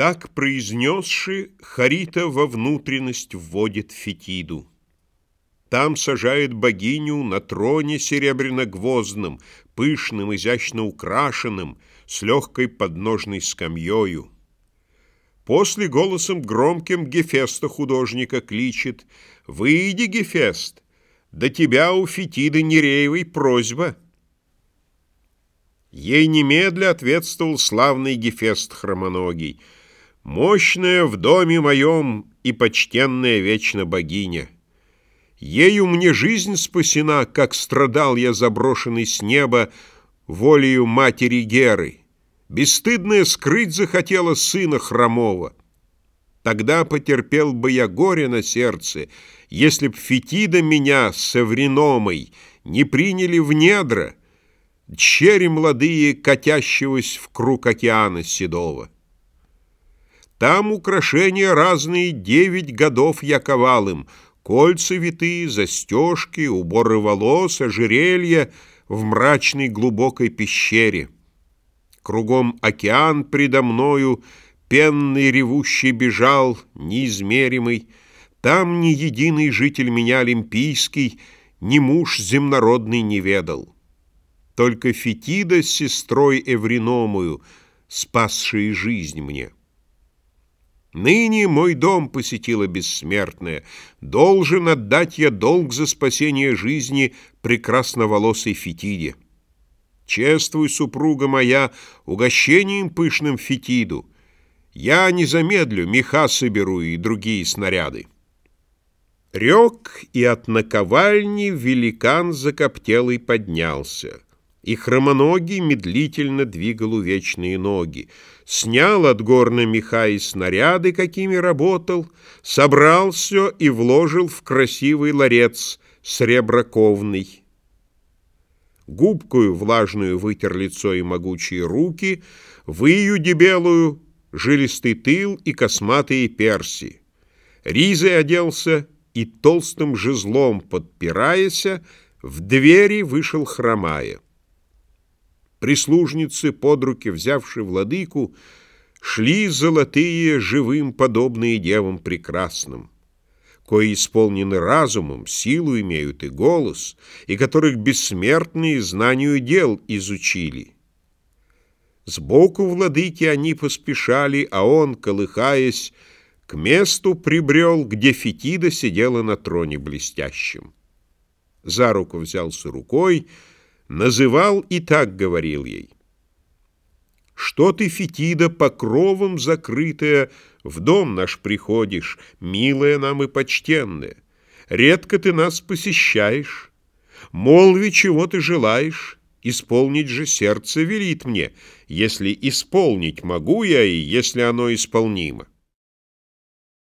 Так произнесши, Харита во внутренность вводит Фетиду. Там сажает богиню на троне серебряно-гвоздным, пышным, изящно украшенным, с легкой подножной скамьёю. После голосом громким Гефеста художника кличет «Выйди, Гефест, до тебя у Фетиды Нереевой просьба». Ей немедля ответствовал славный Гефест хромоногий — Мощная в доме моем и почтенная вечно богиня. Ею мне жизнь спасена, как страдал я заброшенный с неба волею матери Геры. Бесстыдная скрыть захотела сына хромого. Тогда потерпел бы я горе на сердце, если б Фетида меня с Эвриномой не приняли в недра, Черри молодые, катящегося в круг океана седого. Там украшения разные девять годов я ковал им, Кольца витые, застежки, уборы волос, ожерелья В мрачной глубокой пещере. Кругом океан предо мною, Пенный ревущий бежал, неизмеримый, Там ни единый житель меня олимпийский, Ни муж земнородный не ведал. Только Фетида с сестрой Эвриномую, Спасшие жизнь мне. Ныне мой дом посетила бессмертная. Должен отдать я долг за спасение жизни прекрасноволосой Фетиде. Чествуй, супруга моя, угощением пышным Фетиду. Я не замедлю, меха соберу и другие снаряды. Рек, и от наковальни великан закоптелый поднялся. И хромоногий медлительно двигал увечные ноги. Снял от горна меха и снаряды, какими работал, Собрал все и вложил в красивый ларец среброковный. Губкою влажную вытер лицо и могучие руки, Выю дебелую, жилистый тыл и косматые перси. Ризой оделся и толстым жезлом подпираяся, В двери вышел хромая. Прислужницы, под руки взявши владыку, Шли золотые, живым, подобные девам прекрасным, Кои исполнены разумом, силу имеют и голос, И которых бессмертные знанию дел изучили. Сбоку владыки они поспешали, А он, колыхаясь, к месту прибрел, Где Фетида сидела на троне блестящем. За руку взялся рукой, Называл и так говорил ей. Что ты, Фетида, покровом закрытая, В дом наш приходишь, милая нам и почтенная? Редко ты нас посещаешь. Молви, чего ты желаешь, Исполнить же сердце велит мне, Если исполнить могу я, и если оно исполнимо.